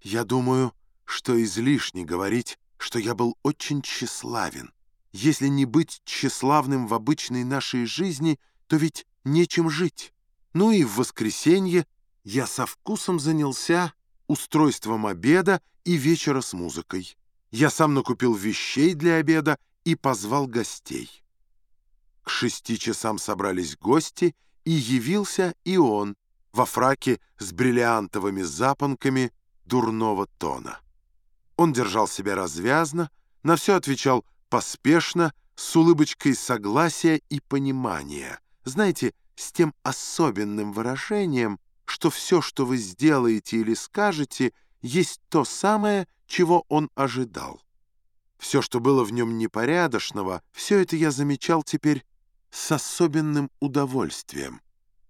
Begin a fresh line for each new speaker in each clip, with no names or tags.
Я думаю, что излишне говорить, что я был очень тщеславен. Если не быть тщеславным в обычной нашей жизни, то ведь нечем жить. Ну и в воскресенье я со вкусом занялся устройством обеда и вечера с музыкой. Я сам накупил вещей для обеда и позвал гостей. К шести часам собрались гости, и явился и он во фраке с бриллиантовыми запонками дурного тона. Он держал себя развязно, на все отвечал поспешно, с улыбочкой согласия и понимания. Знаете, с тем особенным выражением, что все, что вы сделаете или скажете, есть то самое, чего он ожидал. Все, что было в нем непорядочного, все это я замечал теперь с особенным удовольствием,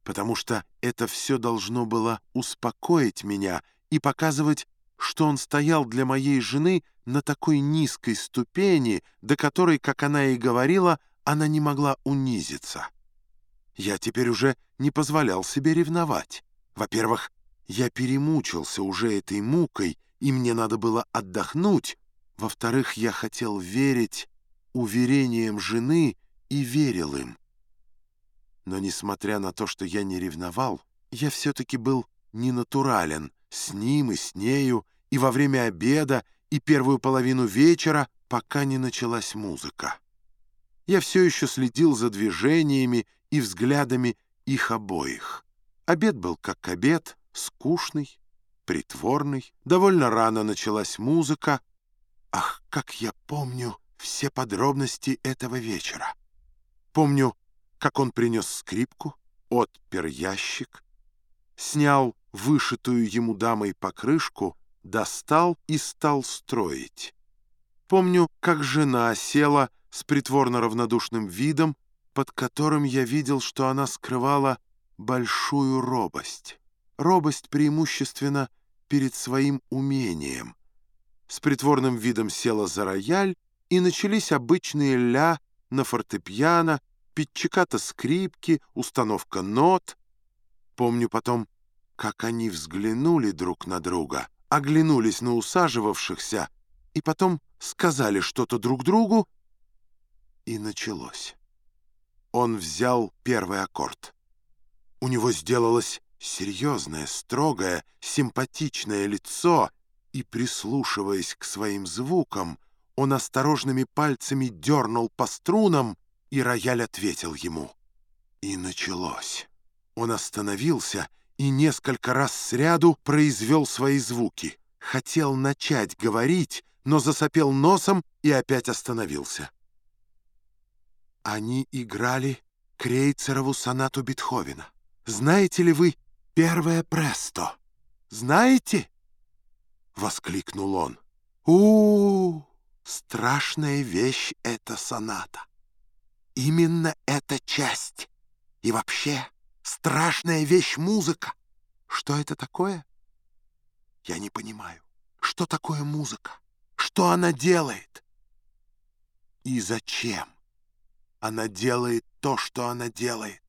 потому что это все должно было успокоить меня и показывать, что он стоял для моей жены на такой низкой ступени, до которой, как она и говорила, она не могла унизиться. Я теперь уже не позволял себе ревновать. Во-первых, я перемучился уже этой мукой, и мне надо было отдохнуть. Во-вторых, я хотел верить уверениям жены и верил им. Но, несмотря на то, что я не ревновал, я все-таки был ненатурален с ним и с нею, и во время обеда, и первую половину вечера, пока не началась музыка. Я все еще следил за движениями и взглядами их обоих. Обед был как обед, скучный, притворный. Довольно рано началась музыка. Ах, как я помню все подробности этого вечера. Помню, как он принес скрипку, отпер ящик, снял вышитую ему дамой покрышку, достал и стал строить. Помню, как жена села с притворно равнодушным видом, под которым я видел, что она скрывала большую робость. Робость преимущественно перед своим умением. С притворным видом села за рояль, и начались обычные ля на фортепиано, пятчиката скрипки, установка нот. Помню потом, как они взглянули друг на друга, оглянулись на усаживавшихся и потом сказали что-то друг другу, и началось. Он взял первый аккорд. У него сделалось серьезное, строгое, симпатичное лицо, и, прислушиваясь к своим звукам, он осторожными пальцами дернул по струнам, и рояль ответил ему. И началось. Он остановился и несколько раз сряду произвел свои звуки. Хотел начать говорить, но засопел носом и опять остановился. Они играли Крейцерову сонату Бетховена. Знаете ли вы первое престо? Знаете? Воскликнул он. у, -у, страшная вещь эта соната. Именно эта часть. И вообще страшная вещь музыка. Что это такое? Я не понимаю. Что такое музыка? Что она делает? И зачем она делает то, что она делает?